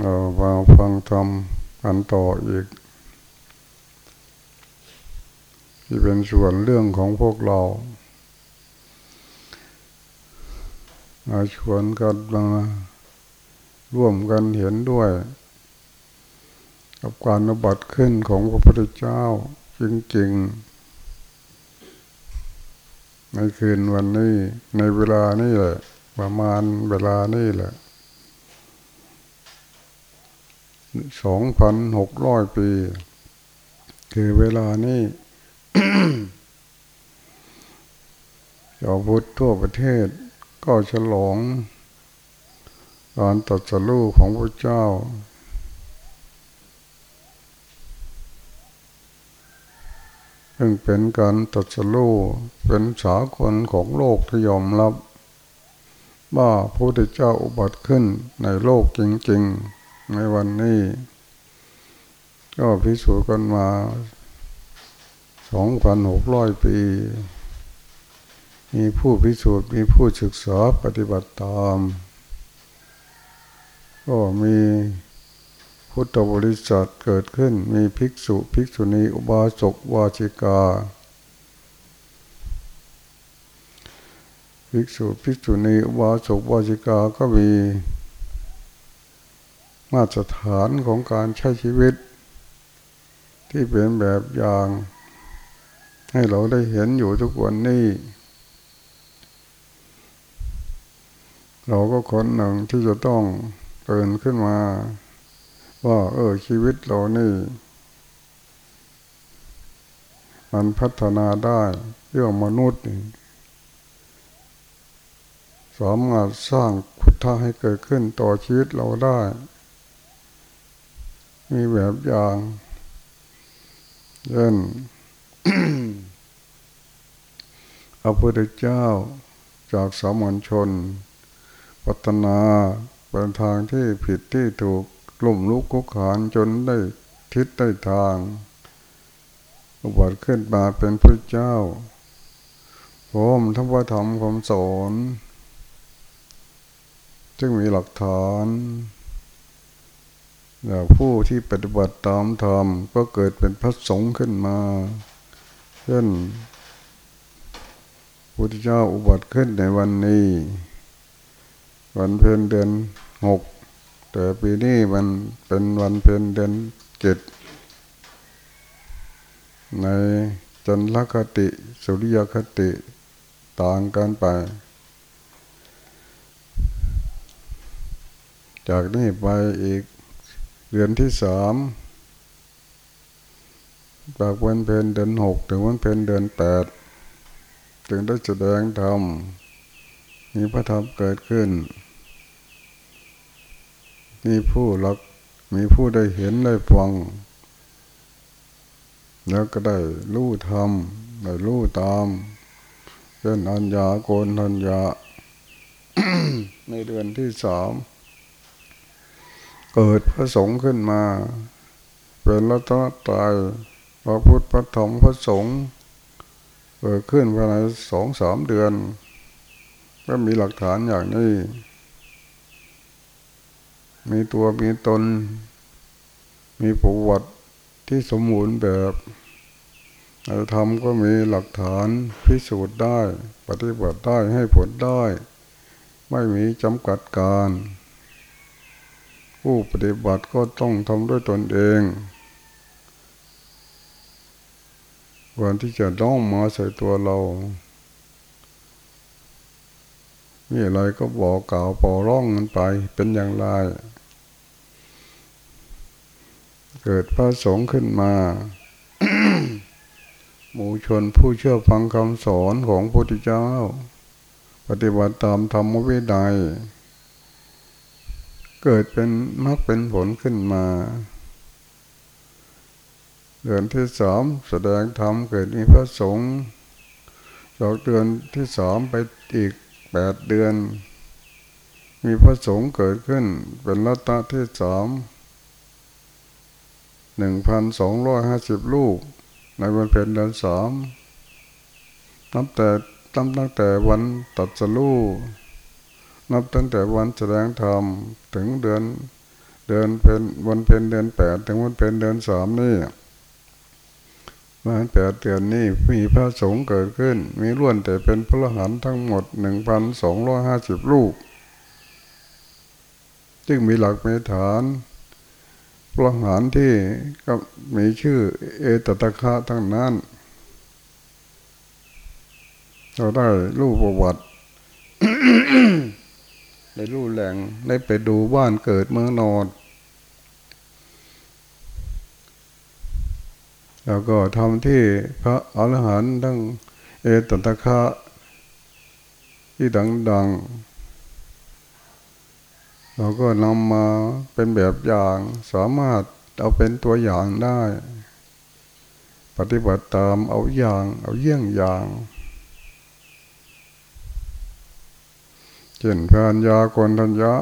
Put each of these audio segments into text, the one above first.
เรามาฟังธรรมกันต่ออีก ที่เป็นส่วนเรื่องของพวกเรามาชวนกันมาร่วมกันเห็นด้วย กับการนบัติขึ้นของพระพุทธเจ้าจริงๆ ในคืนวันนี้ในเวลานี้แหละ ประมาณเวลานี้แหละ สองพันหกร้อยปี คือเวลานี้ชาวพุทธทั่วประเทศก็ฉลองการตัดสู้ของพระเจ้า ซึ่งเป็นการตัดสู้เป็นสากลของโลกที่ยอมรับ ว่าพระพุทธเจ้าอุบัติขึ้นในโลกจริง ๆ ในวันนี้ ก็พิสูจน์กันมาสองพันหกร้อยปี มีผู้พิสูจน์มีผู้ศึกษาปฏิบัติตาม ก็มีพุทธบริษัทเกิดขึ้น มีภิกษุภิกษุณีอุบาสกวาชิกาภิกษุภิกษุณีอุบาสกวาชิกาก็มี มาตรฐานของการใช้ชีวิต ที่เป็นแบบอย่าง ให้เราได้เห็นอยู่ทุกวันนี้ เราก็คนหนึ่งที่จะต้องเตือนขึ้นมา ว่าเออชีวิตเรานี่ มันพัฒนาได้เรื่องมนุษย์สามารถสร้างพุทธะให้เกิดขึ้นต่อชีวิตเราได้ มีแบบอย่างเช่นพระพุทธเจ้าจากสามัญชน พัฒนาเป็นทางที่ผิดที่ถูกกลุ่มลุกคุกขานจนได้ทิศได้ทาง อุบัติขึ้นมาเป็นพระเจ้าพร้อมทั้งพระธรรมคำสอน จึงมีหลักฐาน ผู้ที่ปฏิบัติตามธรรมก็เกิดเป็นพระสงฆ์ขึ้นมา เช่นพุทธเจ้าอุบัติขึ้นในวันนี้ วันเพ็ญเดือนหกแต่ปีนี้มันเป็นวันเพ็ญเดือนเจ็ดในจันทรคติ สุริยคติต่างกันไป จากนี้ไปอีก เดือนที่สามจากวันเพ็ญเดือนหกถึงวันเพ็ญเดือนแปดจึงได้แสดงธรรมมีพระธรรมเกิดขึ้น มีผู้รักมีผู้ได้เห็นได้ฟัง แล้วก็ได้รู้ธรรมได้รู้ตามเป็นอัญญาโกนทัญญาในเดือนที่สาม เกิดพระสงฆ์ขึ้นมา เป็นรัตนตรัยพระพุทธพระธรรมพระสงฆ์เกิดขึ้นภายในสองสามเดือน ก็มีหลักฐานอย่างนี้ มีตัวมีตน มีประวัติที่สมบูรณ์แบบธรรมก็มีหลักฐานพิสูจน์ได้ ปฏิบัติได้ให้ผลได้ ไม่มีจำกัดการ ผู้ปฏิบัติก็ต้องทำด้วยตนเองวันที่จะต้องมาใส่ตัวเรา มีอะไรก็บอกกล่าวปอร้องกันไปเป็นอย่างไร เกิดพระสงฆ์ขึ้นมาหมู่ชนผู้เชื่อฟังคำสอนของพระพุทธเจ้า ปฏิบัติตามธรรมวินัย เกิดเป็นมรรคเป็นผลขึ้นมา เดือนที่สามแสดงธรรมเกิดมีพระสงฆ์จากเดือนที่สามไปอีกแปดเดือน มีพระสงฆ์เกิดขึ้น เป็นรัตตที่สามหนึ่งพันสองร้อยห้าสิบลูก ในวันเพ็ญเดือนสามนับแต่ตั้งตั้งแต่วันตัดสลู นับตั้งแต่วันแสดงธรรมถึงเดือนเดือนเป็นวันเป็นเดือนแปดถึงวันเป็นเดือนสามนี่วันแปดเดือนนี้มีพระสงฆ์เกิดขึ้น มีล้วนแต่เป็นพระหันทั้งหมดหนึ่งพันสองร้อยห้าสิบลูกจึงมีหลักเมฐานพระหันที่ก็มีชื่อเอตตะคะทั้งนั้น เราได้รูปประวัติ ได้รู้แหล่งได้ไปดูบ้านเกิดเมืองนอน แล้วก็ทำที่พระอรหันต์ทั้งเอตตะคะที่ดังๆ เราก็นำมาเป็นแบบอย่างสามารถเอาเป็นตัวอย่างได้ ปฏิบัติตามเอาอย่าง เอาเยี่ยงอย่าง เช่นพานยากนทัญญะ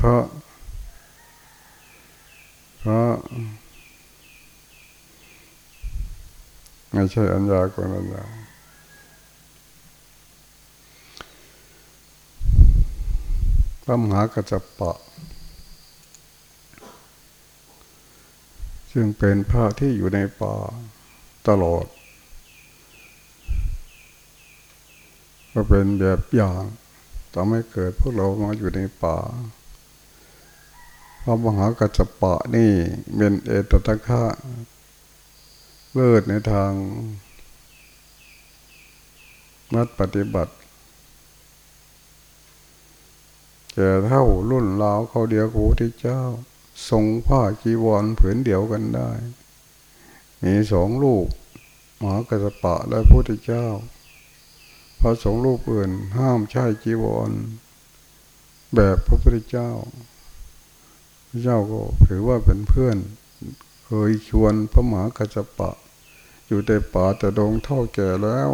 พระพระไม่ใช่อัญญากนทัญญาพระมหากัจจปะ ซึ่งเป็นพระที่อยู่ในป่าตลอด ก็เป็นแบบอย่างทำให้เกิดพวกเรามาอยู่ในป่าพระมหากัจจปะนี่เป็นเอตตะคะเลิศในทางนัดปฏิบัติแก่เท่ารุ่นราวเขาเดียวกูที่เจ้า ทรงผ้าจีวรผืนเดียวกันได้ มีสองลูกมหากัจจปะและพระพุทธเจ้า พระสงฆ์รูปอื่น ห้ามใช้จีวร แบบพระพุทธเจ้า พระเจ้าก็ถือว่าเป็นเพื่อน เคยชวนพระหมหากัจจปะ อยู่ในป่าแต่ดงเท่าแก่แล้ว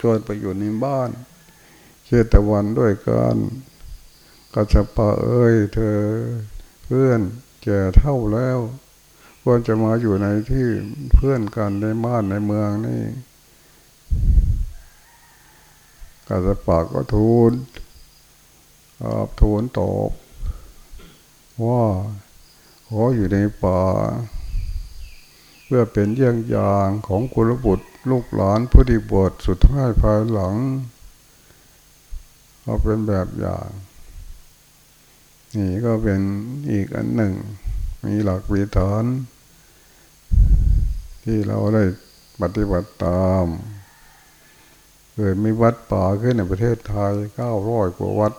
ชวนไปอยู่ในบ้านเชตวันด้วยกันกัจจปะเอ้ย เธอเพื่อนแก่เท่าแล้ว ควรจะมาอยู่ในที่เพื่อนกันในบ้านในเมืองนี่ กาสปากก็ทูลตอบทูลตอบว่าขออยู่ในป่า เพื่อเป็นเยี่ยงอย่างของกุลบุตรลูกหลานผู้ดีบทสุดท้ายภายหลังเอาเป็นแบบอย่าง นี่ก็เป็นอีกอันหนึ่ง มีหลักวิฐานที่เราได้ปฏิบัติตาม เกิดมีวัดป่าขึ้นในประเทศไทยเก้าร้อยกว่าวัด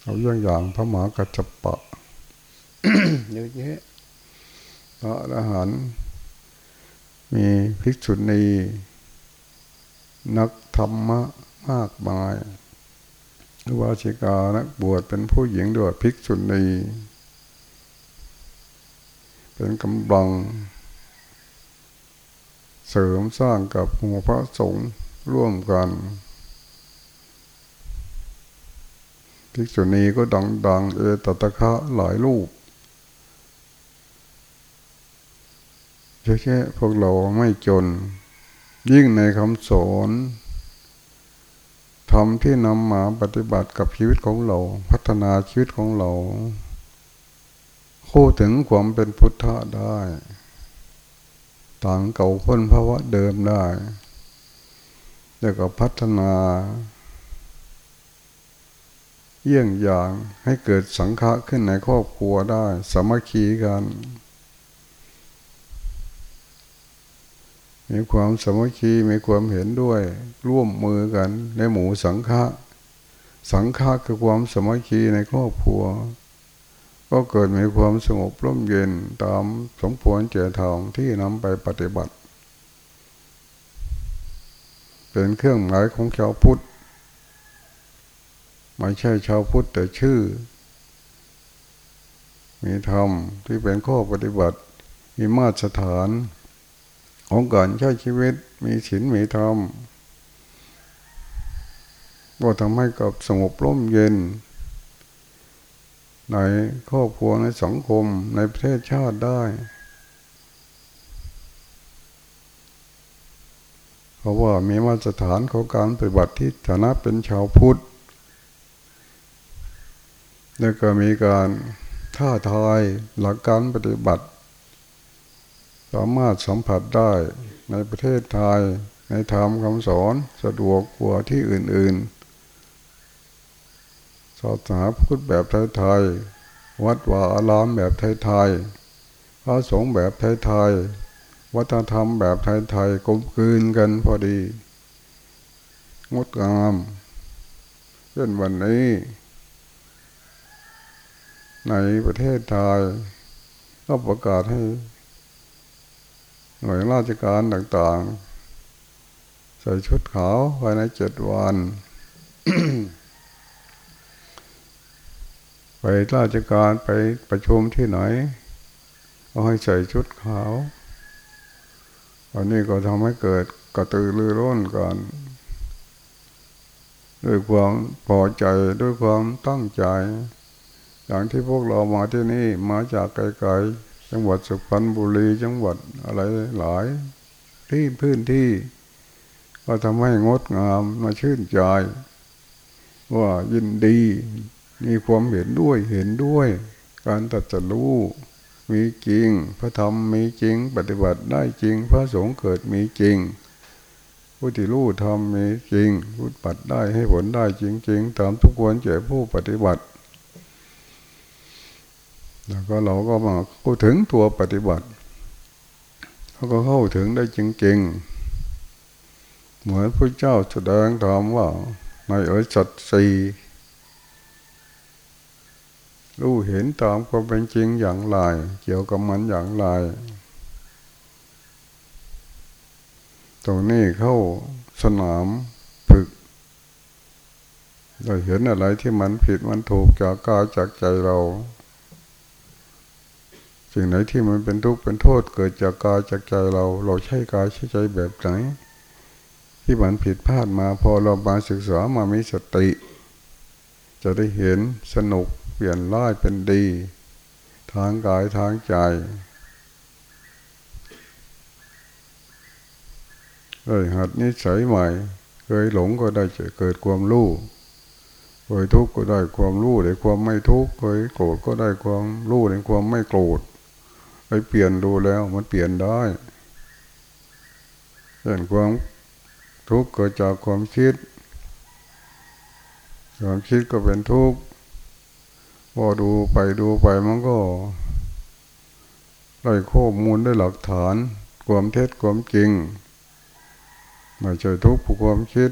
เอาเรื่องอย่างพระหมากัจจปะเยอะแยะพระอรหันต์มีภิกษุณีนักธรรมะมากมายวาชิกานักบวชเป็นผู้หญิงด้วยภิกษุณี เป็นกำลัง เสริมสร้างกับหมู่พระสงฆ์ร่วมกันภิกษุณีก็ดังๆเอตตะคะหลายลูกเยอะแยะพวกเราไม่จน ยิ่งในคำสอนทำที่นำมาปฏิบัติกับชีวิตของเรา พัฒนาชีวิตของเรา คู่ถึงความเป็นพุทธะได้ ต่างเก่าพ้นภาวะเดิมได้ แล้วก็พัฒนา เยี่ยงอย่างให้เกิดสังฆะขึ้นในครอบครัวได้สมัคคีกัน มีความสมัคคีมีความเห็นด้วย ร่วมมือกันในหมู่สังฆะสังฆะคือความสมัคคีในครอบครัว ก็เกิดมีความสงบร่มเย็นตามสมควรเจทองที่นำไปปฏิบัติ เป็นเครื่องหมายของชาวพุทธไม่ใช่ชาวพุทธแต่ชื่อ มีธรรมที่เป็นข้อปฏิบัติ มีมาตรฐาน ของการใช้ชีวิตมีศีลมีธรรมก็ทำให้กับสงบร่มเย็น ในครอบครัวในสังคมในประเทศชาติได้ เพราะว่ามีมาตรฐานของการปฏิบัติที่ฐานะเป็นชาวพุทธ แล้วก็มีการท่าทายหลักการปฏิบัติ สามารถสัมผัสได้ในประเทศไทยในธรรมคำสอนสะดวกกว่าที่อื่น ๆ ศาสนาพุทธแบบไทยๆวัดวาอารามแบบไทยๆพระสงฆ์แบบไทยๆวัฒนธรรมแบบไทยๆกลมกลืนกันพอดี งดงามเช่นวันนี้ ในประเทศไทยก็ประกาศให้หน่วยราชการต่างๆ ใส่ชุดขาวภายในเจ็ดวัน ไปราชการไปประชุมที่ไหนเอาให้ใส่ชุดขาวอันนี้ก็ทำให้เกิดกระตือรือร้นกันด้วยความพอใจด้วยความตั้งใจ อย่างที่พวกเรามาที่นี่มาจากไกลๆจังหวัดสุพรรณบุรีจังหวัดอะไรหลาย ที่พื้นที่ ก็ทำให้งดงามมาชื่นใจ ว่ายินดี มีความเห็นด้วยเห็นด้วย การตัดจะรู้มีจริง พระธรรมมีจริง ปฏิบัติได้จริง พระสงฆ์เกิดมีจริงผู้ที่รู้ธรรมมีจริงพูดปัดได้ให้ผลได้จริง ๆ ตามทุกคนเจ้ผู้ปฏิบัติ แล้วก็เราก็มาพูดถึงตัวปฏิบัติเขาก็เข้าถึงได้จริง ๆ เหมือนพระเจ้าแสดงธรรมว่าในเอสัตสี รู้เห็นตามความเป็นจริงอย่างไร เกี่ยวกับมันอย่างไร ตรงนี้เข้าสนามฝึกเราเห็นอะไรที่มันผิดมันถูกจากกายจากใจเราสิ่งไหนที่มันเป็นทุกข์เป็นโทษเกิดจากกายจากใจเรา เราใช้กายใช้ใจแบบไหน ที่มันผิดพลาดมาพอเรามาศึกษามามีสติ จะได้เห็นสนุก ปลี่ยนร้ายเป็นดี ทางกายทางใจเลยหัดนิสัยใหม่ เคยหลงก็ได้จะเกิดความรู้เคยทุกข์ก็ได้ความรู้ได้ความไม่ทุกข์เคยโกรธก็ได้ความรู้ได้ความไม่โกรธไปเปลี่ยนดูแล้วมันเปลี่ยนได้เช่นความทุกข์เกิดจากความคิด ความคิดก็เป็นทุกข์ พอดูไปดูไปมันก็ได้ข้อมูลได้หลักฐาน ความเท็จความจริงไม่ใช่ทุกข์ผู้ความคิด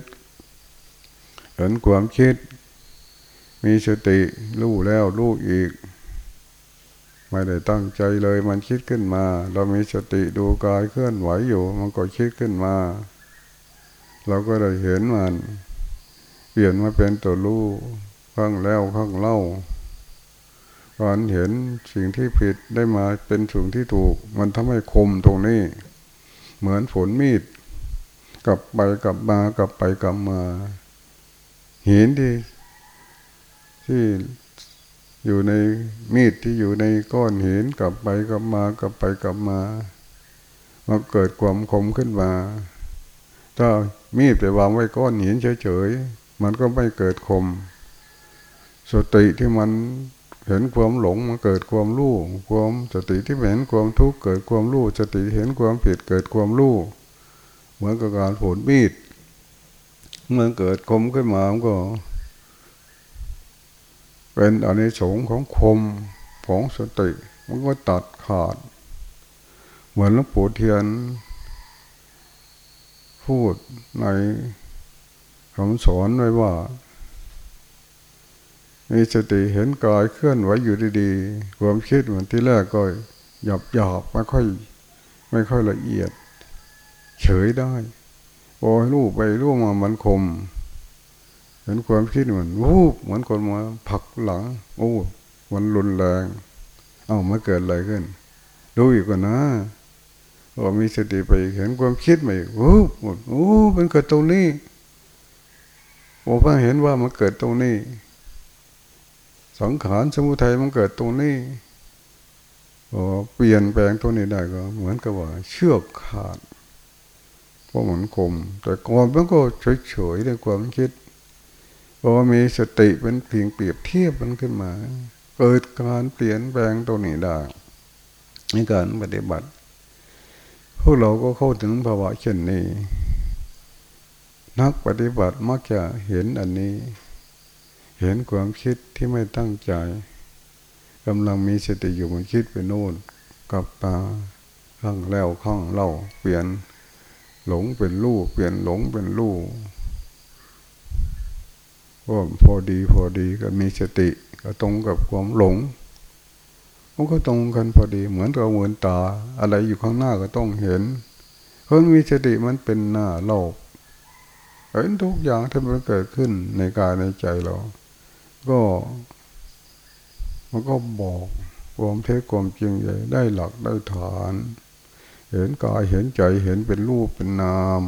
เห็นความคิด มีสติรู้แล้วรู้อีก ไม่ได้ตั้งใจเลยมันคิดขึ้นมา เรามีสติดูกายเคลื่อนไหวอยู่ มันก็คิดขึ้นมา เราก็ได้เห็นมัน เปลี่ยนมาเป็นตัวรู้ข้างแล้วข้างเล่า การเห็นสิ่งที่ผิดได้มาเป็นสิ่งที่ถูก มันทำให้คมตรงนี้ เหมือนฝนมีด กลับไปกลับมากลับไปกลับมา เห็นที่ที่อยู่ในมีดที่อยู่ในก้อนหินกลับไปกลับมากลับไปกลับมามาเกิดความคมขึ้นมา ถ้ามีดไปวางไว้ก้อนหินเฉยๆ มันก็ไม่เกิดคม สติที่มัน เห็นความหลงมันเกิดความรู้ความสติที่เห็นความทุกข์เกิดความรู้สติเห็นความผิดเกิดความรู้เหมือนกับการผลมีดเมื่อเกิดคมขึ้นมามันก็ เป็นอนิสงส์ของคมของสติมันก็ตัดขาด เหมือนหลวงปู่เทียน พูดในคำสอนไว้ว่า มีสติเห็นกายเคลื่อนไหวอยู่ดีๆความคิดเหมือนที่แรกก็หยับหยาบไม่ค่อย ไม่ค่อยละเอียด เฉยได้พอรู้ไปรู้มามันคม เห็นความคิดเหมือนวูบเหมือนคนมาผักหลัง โอ้มันรุนแรง เอ้ามาเกิดอะไรขึ้นดูอีกก่อนนะพอมีสติไปเห็นความคิดใหม่วูบหมดโอ้มันเกิดตรงนี้โอ้พ่อเห็นว่ามันเกิดตรงนี้ สังขารสมุทัยมันเกิดตรงนี้พอเปลี่ยนแปลงตรงนี้ได้ก็ เหมือนกับว่าเชือกขาดเพราะเหมือนคมแต่ก่อนมันก็เฉยๆในความคิดพอมีสติเป็นเพียงเปรียบเทียบมันขึ้นมา เกิดการเปลี่ยนแปลงตรงนี้ได้ในการปฏิบัติ พวกเราก็เข้าถึงภาวะเช่นนี้ นักปฏิบัติมักจะเห็นอันนี้ เห็นความคิดที่ไม่ตั้งใจกำลังมีสติอยู่มันคิดไปโน่นกับตาข้างแล้วข้างเล่าเปลี่ยนหลงเป็นลูกเปลี่ยนหลงเป็นลูกก็พอดีพอดีก็มีสติก็ตรงกับความหลงมันก็ตรงกันพอดีเหมือนกับเหมือนตา อะไรอยู่ข้างหน้าก็ต้องเห็นเพราะมีสติมันเป็นหน้าโลกเห็นทุกอย่างที่มันเกิดขึ้นในกายในใจเรา ก็มันก็บอกความเท็จความจริงใหญ่ได้หลักได้ฐาน เห็นกายเห็นใจเห็นเป็นรูปเป็นนาม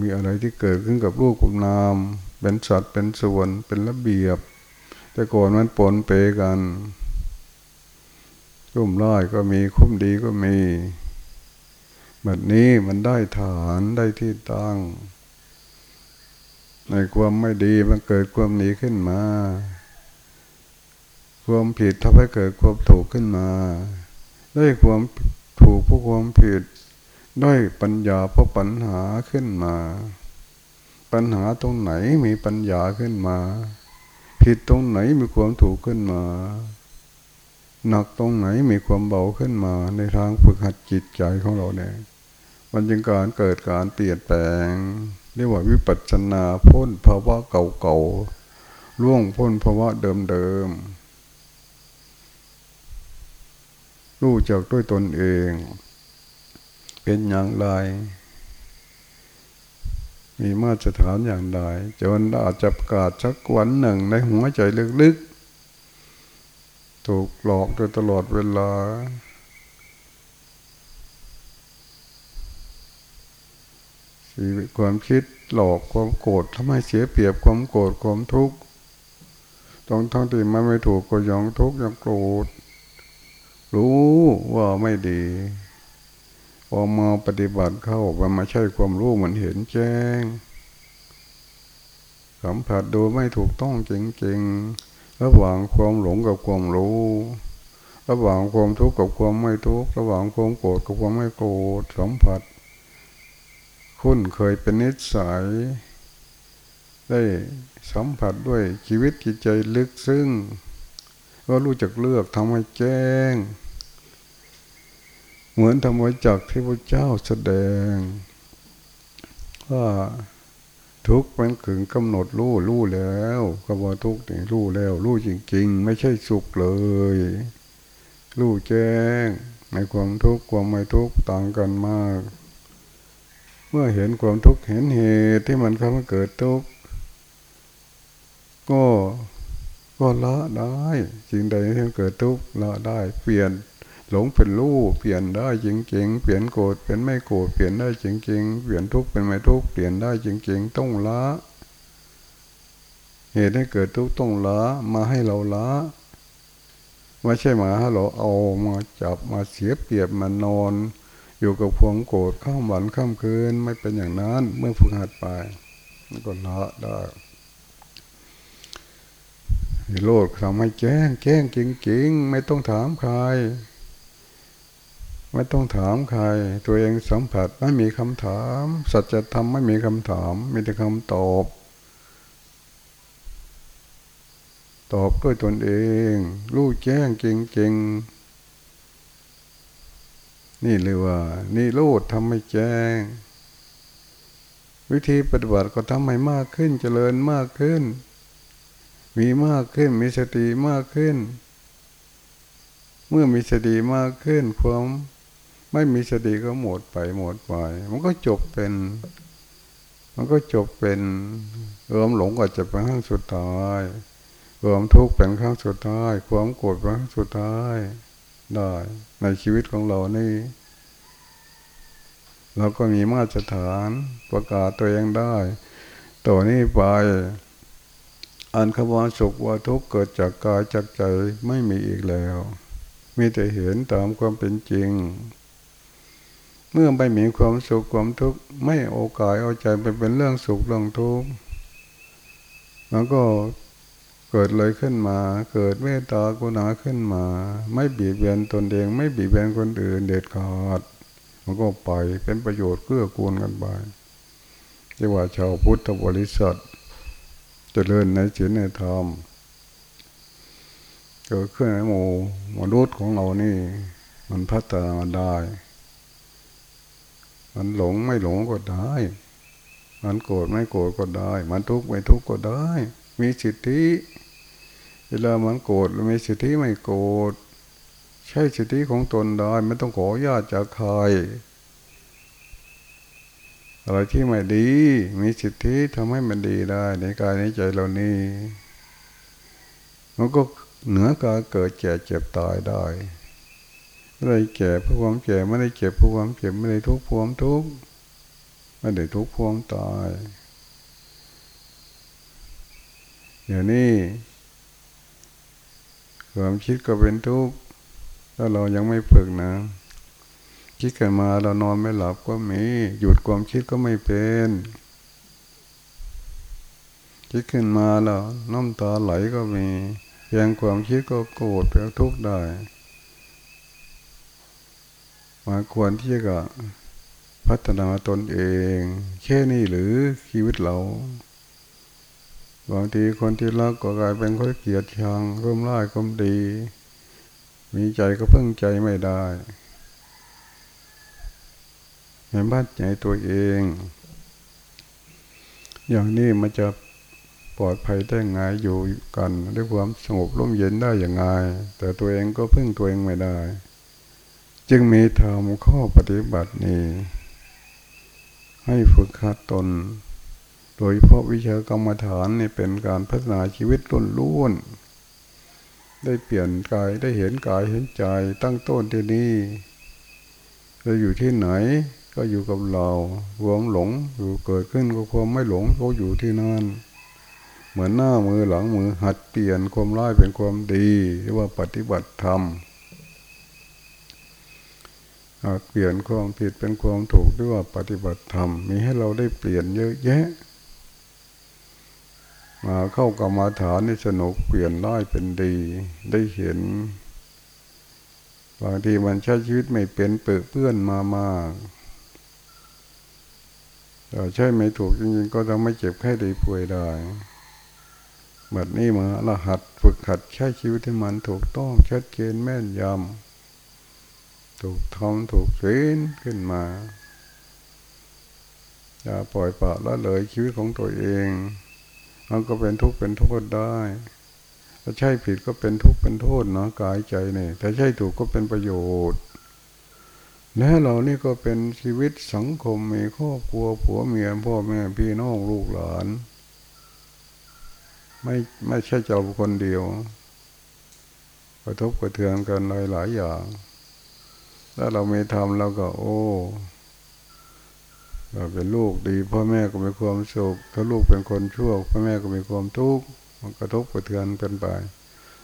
มีอะไรที่เกิดขึ้นกับรูปกับนาม เป็นสัตว์เป็นส่วนเป็นระเบียบ แต่ก่อนมันปนเปกันคุ้มร้ายก็มีคุ้มดีก็มีแบบนี้มันได้ฐานได้ที่ตั้ง ในความไม่ดีมันเกิดความหนีขึ้นมา ความผิดทำให้เกิดความถูกขึ้นมาได้ความถูกเพราะความผิดได้ปัญญาเพราะปัญหาขึ้นมา ปัญหาตรงไหนมีปัญญาขึ้นมา ผิดตรงไหนมีความถูกขึ้นมาหนักตรงไหนมีความเบาขึ้นมา ในทางฝึกหัดจิตใจของเราเนี่ยมันจึงการเกิดการเปลี่ยนแปลง เรียกว่าวิปัสสนาพ้นภาวะเก่าๆล่วงพ้นภาวะเดิมๆรู้จักด้วยตนเอง เป็นอย่างไร มีมาตรฐานอย่างไรจนอาจจะประกาศสักวันหนึ่งในหัวใจลึกๆ ถูกหลอกโดยตลอดเวลาชีวิต ความคิดหลอกความโกรธทำให้เสียเปรียบความโกรธความทุกข์ตรงทั้งที่มันไม่ถูกก็ยังทุกข์ยังโกรธรู้ว่าไม่ดีพอมาปฏิบัติเข้ามันมาใช่ความรู้มันเห็นแจ้ง สัมผัสดูไม่ถูกต้องจริงๆ ระหว่างความหลงกับความรู้ ระหว่างความทุกข์กับความไม่ทุกข์ระหว่างความโกรธกับความไม่โกรธสัมผัส คุณเคยเป็นนิสัย ได้สัมผัสด้วยชีวิตจิตใจลึกซึ้งก็รู้จักเลือกทำให้แจ้ง เหมือนธรรมจักที่พระเจ้าแสดง ว่าทุกเป็นขึงกำหนดรู้รู้แล้วก็ว่าทุกนี่รู้แล้วรู้จริง ๆ ไม่ใช่สุขเลยรู้แจ้งในความทุกข์ความไม่ทุกข์ต่างกันมาก เมื่อเห็นความทุกข์เห็นเหตุที่มันทำให้เกิดทุกข์ก็ก็ละได้สิ่งใดที่เกิดทุกข์ละได้เปลี่ยน หลงเป็นรู้เปลี่ยนได้จริงๆเปลี่ยนโกรธเป็นไม่โกรธเปลี่ยนได้จริงๆเปลี่ยนทุกข์เป็นไม่ทุกข์เปลี่ยนได้จริง ๆ ต้องละเหตุให้เกิดทุกข์ต้องละมาให้เราละไม่ใช่มาให้เราเอามาจับมาเสียเปรียบมานอน อยู่กับพวงโกรธข้ามวันข้ามคืนไม่เป็นอย่างนั้น เมื่อฝึกหัดไปก็ละได้โลกทำให้แจ้ง แจ้งจริงๆ ไม่ต้องถามใคร ไม่ต้องถามใคร ตัวเองสัมผัสไม่มีคำถาม สัจธรรมไม่มีคำถาม มีแต่คำตอบ ตอบด้วยตนเอง รู้แจ้งจริงๆ นี่เลยว่านี่โลดทำให้แจ้ง วิธีปฏิบัติก็ทำให้มากขึ้นเจริญมากขึ้น มีมากขึ้นมีสติมากขึ้น เมื่อมีสติมากขึ้นความไม่มีสติก็หมดไปหมดไป มันก็จบเป็น มันก็จบเป็นรวมหลงก็จะเป็นครั้งสุดท้ายรวมทุกข์เป็นครั้งสุดท้าย ความโกรธเป็นครั้งสุดท้าย ได้ในชีวิตของเรานี่เราก็มีมาตรฐานประกาศตัวเองได้ต่อนี้ไป อันคำว่าสุขว่าทุกข์เกิดจากกายจากใจไม่มีอีกแล้ว มีแต่เห็นตามความเป็นจริง เมื่อไม่มีความสุขความทุกข์ไม่โอกาสเอาใจไปเป็นเรื่องสุขเรื่องทุกข์มันก็ เกิดเลยขึ้นมา เกิดเมตตากรุณาขึ้นมา ไม่บีบเบียนตนเอง ไม่บีบเบียนคนอื่นเด็ดขาดมันก็ไปเป็นประโยชน์เกื้อกูลกันไปที่ว่าชาวพุทธบริษัทจเจริญในศีลในธรรมเกิดขึ้นในหมู่มนุษย์ของเรานี่ มันพัฒนาได้ มันหลงไม่หลงก็ได้ มันโกรธไม่โกรธก็ได้ มันทุกข์ไม่ทุกข์ก็ได้ มีสิทธิ เวลามันโกรธมีสิทธิไม่โกรธใช่สิทธิของตนได้ไม่ต้องขอญาตจากใครอะไรที่ไม่ดี มีสิทธิทำให้มันดีได้ ในกายในใจเรานี่มันก็เหนือการเกิดแก่เจ็บตายได้ไม่ได้แก่เพื่อความแก่ไม่ได้เจ็บเพื่อความเจ็บไม่ได้ทุกข์เพื่อความทุกข์ไม่ได้ทุกข์เพื่อความตายอย่างนี้ ความคิดก็เป็นทุกข์ถ้าเรายังไม่ฝึกนะคิดกันมาเรานอนไม่หลับก็มีหยุดความคิดก็ไม่เป็นคิดขึ้นมาแล้วน้ำตาไหลก็มีเพียงความคิดก็โกรธเพียงทุกข์ได้มาควรที่จะพัฒนาตนเอง แค่นี้หรือชีวิตเรา บางทีคนที่รักก็กลายเป็นคนเกลียดชังร่มร้ายก็ดี มีใจก็พึ่งใจไม่ได้ไม่บ้านใจตัวเอง อย่างนี้มันจะปลอดภัยได้ไงอยู่กันด้วยความสงบร่มเย็นได้อย่างไง แต่ตัวเองก็พึ่งตัวเองไม่ได้ จึงมีธรรมข้อปฏิบัตินี้ ให้ฝึกขัดตน โดยเพราะวิชากรรมฐานนี่เป็นการพัฒนาชีวิตต้นล้วนได้เปลี่ยนกายได้เห็นกายเห็นใจตั้งต้นที่นี่เราอยู่ที่ไหนก็อยู่กับเราความหลงอยู่เกิดขึ้นก็ความไม่หลงก็อยู่ที่นั่นเหมือนหน้ามือหลังมือหัดเปลี่ยนความร้ายเป็นความดีเรียกว่าปฏิบัติธรรมหัดเปลี่ยนความผิดเป็นความถูกเรียกว่าปฏิบัติธรรมมีให้เราได้เปลี่ยนเยอะแยะ มาเข้ากรรมาฐานนี่สนุกเปลี่ยนร้ายเป็นดี ได้เห็น บางทีมันใช้ชีวิตไม่เป็นเปื้อเปื้อนมามากแต่ใช่ไม่ถูกจริงๆก็จะไม่เจ็บแค่ได้ป่วยได้แบบนี้มาละหัดฝึกหัดใช้ชีวิตมันถูกต้องชัดเจนแม่นยำถูกทำถูกเส้นขึ้นมาอย่าปล่อยปละละเลยชีวิตของตัวเอง มันก็เป็นทุกข์เป็นโทษได้ถ้าใช่ผิดก็เป็นทุกข์เป็นโทษเนาะกายใจเนี่ยถ้าใช่ถูกก็เป็นประโยชน์และเรานี่ก็เป็นชีวิตสังคมมีครอบครัวผัวเมียพ่อแม่พี่น้องลูกหลาน ไม่ไม่ใช่เจ้าคนเดียว กระทบกระเทือนกันหลายหลายอย่างถ้าเราไม่ทำเราก็ โอ้ เราเป็นลูกดีพ่อแม่ก็มีความสุขถ้าลูกเป็นคนชั่วพ่อแม่ก็มีความทุกข์มันกระทบกระเทือนกันไป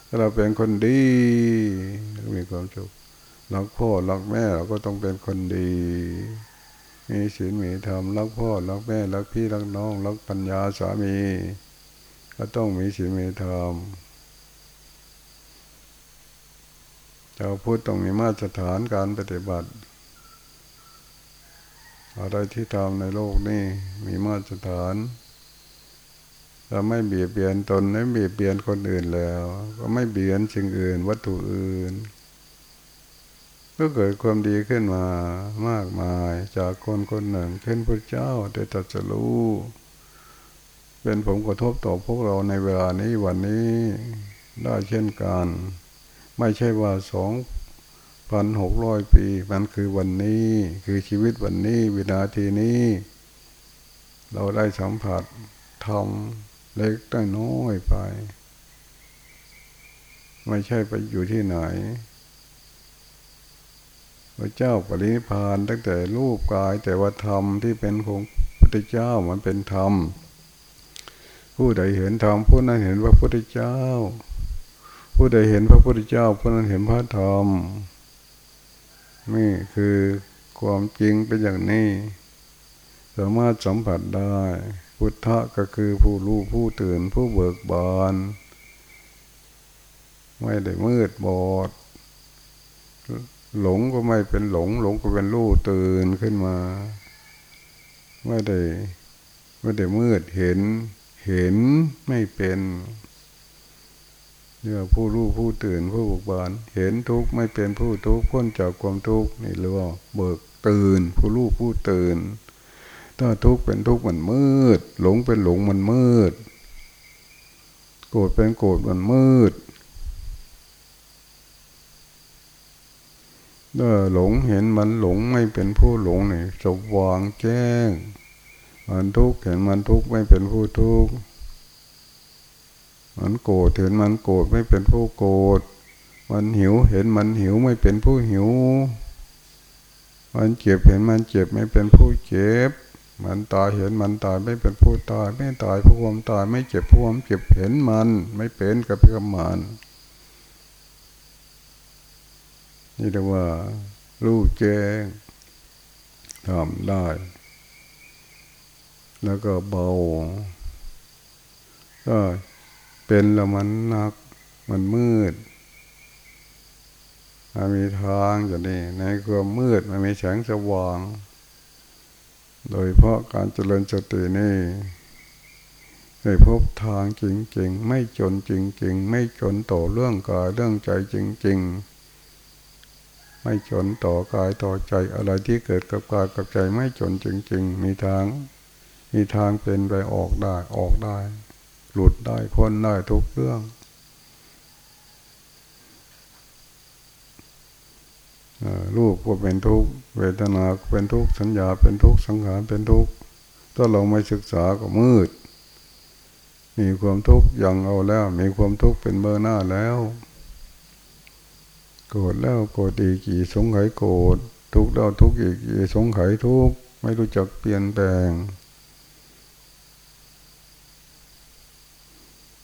ถ้าเราเป็นคนดีก็มีความสุขรักพ่อรักแม่เราก็ต้องเป็นคนดี มีศีลมีธรรมรักพ่อรักแม่รักพี่รักน้องรักปัญญาสามี ก็ต้องมีศีลมีธรรมเจ้าพูดต้องมีมาตรฐานการปฏิบัติ อะไรที่ทำในโลกนี้มีมาตรฐานเราไม่เบียดเบียนตนไม่เบียดเบียนคนอื่นแล้ว ก็ไม่เบียนสิ่งอื่น วัตถุอื่น ก็เกิดความดีขึ้นมามากมายจากคนคนหนึ่งเช่นพระเจ้าได้ตรัสรู้เป็นผมกระทบต่อพวกเราในเวลานี้วันนี้ได้เช่นกัน ไม่ใช่ว่าสอง พันหกร้อยปีมันคือวันนี้คือชีวิตวันนี้วินาทีนี้ เราได้สัมผัสทำเล็กน้อยไป ไม่ใช่ไปอยู่ที่ไหนพระเจ้าปรินิพานตั้งแต่รูปกายแต่ว่าธรรมที่เป็นของพระเจ้ามันเป็นธรรม ผู้ใดเห็นธรรมผู้นั้นเห็นพระพุทธเจ้า ผู้ใดเห็นพระพุทธเจ้าผู้นั้นเห็นพระธรรม นี่คือความจริงเป็นอย่างนี้ สามารถสัมผัสได้ พุทธะก็คือผู้รู้ผู้ตื่นผู้เบิกบาน ไม่ได้มืดบอด หลงก็ไม่เป็นหลง หลงก็เป็นรู้ตื่นขึ้นมา ไม่ได้ไม่ได้มืดเห็น เห็นไม่เป็น เนี่ยผู้รู้ผู้ตื่นผู้บุกบาน เห็นทุกข์ไม่เป็นผู้ทุกข์พ้นจากความทุกข์นี่เรียกว่าเบิกตื่น ผู้รู้ผู้ตื่น ถ้าทุกข์เป็นทุกข์มันมืด หลงเป็นหลงมันมืด โกรธเป็นโกรธมันมืดถ้าหลงเห็นมันหลงไม่เป็นผู้หลงนี่สว่างแจ้ง มันทุกข์เห็นมันทุกข์ไม่เป็นผู้ทุกข์ มันโกรธเห็นมันโกรธไม่เป็นผู้โกรธมันหิวเห็นมันหิวไม่เป็นผู้หิว มันเจ็บเห็นมันเจ็บไม่เป็นผู้เจ็บ มันตายเห็นมันตายไม่เป็นผู้ตาย ไม่ตายผู้ความตายไม่เจ็บผู้ความเจ็บเห็นมัน ไม่เป็นกับพิกมันนี่เรียกว่ารู้แจ้งทำได้ แล้วก็เบาก็ เป็นแล้วมันหนัก มันมืดมันมีทางอยู่นี่ในความมืดมันมีแสงสว่าง โดยเพราะการเจริญสตินี่ได้พบทางจริงๆ ไม่จนจริง ๆ ไม่จนต่อเรื่องกายเรื่องใจจริง ๆ ไม่จนต่อกายต่อใจอะไรที่เกิดกับกายกับใจไม่จนจริง ๆ มีทาง มีทางเป็นไปออกได้ออกได้ หลุดได้พ้นได้ทุกเรื่องรูปก็เป็นทุกข์เวทนาเป็นทุกข์สัญญาเป็นทุกข์สังขารเป็นทุกข์ถ้าเราไม่ศึกษาก็มืด มีความทุกข์ยังเอาแล้ว มีความทุกข์เป็นเบอร์หน้าแล้ว โกรธแล้วโกรธอีกกี่สงไขโกรธทุกข์แล้วทุกข์อีกกี่สงไขทุกข์ไม่รู้จักเปลี่ยนแปลง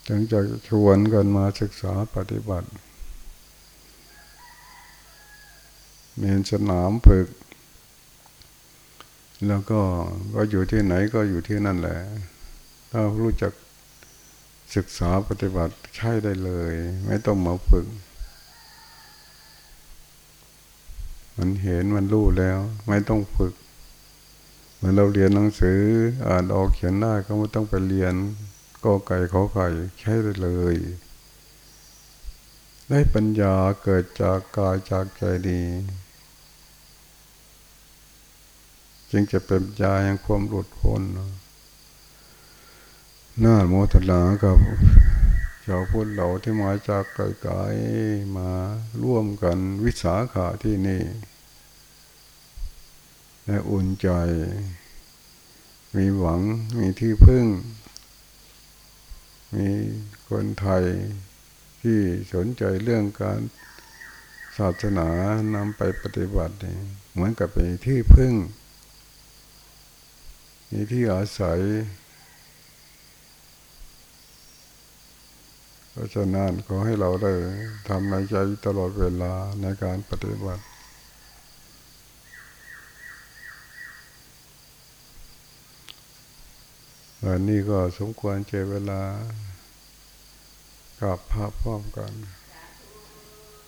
จึงจะชวนกันมาศึกษาปฏิบัติ มีสนามฝึก แล้วก็ก็อยู่ที่ไหนก็อยู่ที่นั่นแหละ ถ้ารู้จักศึกษาปฏิบัติใช้ได้เลย ไม่ต้องมาฝึก มันเห็นมันรู้แล้ว ไม่ต้องฝึก เหมือนเราเรียนหนังสือ อ่านออกเขียนได้ก็ไม่ต้องไปเรียน ก็ไก่ขอไก่ใช้ได้เลย ได้ปัญญาเกิดจากกายจากใจดี จึงจะเป็นปัญญาอย่างความหลุดพ้นน่าโมทนากับชาวพุทธเราที่มาจากไกลๆมาร่วมกันวิสาขาที่นี่และอุ่นใจ มีหวังมีที่พึ่ง มีคนไทยที่สนใจเรื่องการศาสนานำไปปฏิบัติ เหมือนกับเป็นที่พึ่งมีที่อาศัยเพราะฉะนั้นขอให้เราได้ทำในใจตลอดเวลาในการปฏิบัติ วันนี้ก็สมควรเจเวลากับภาพพร้อมกัน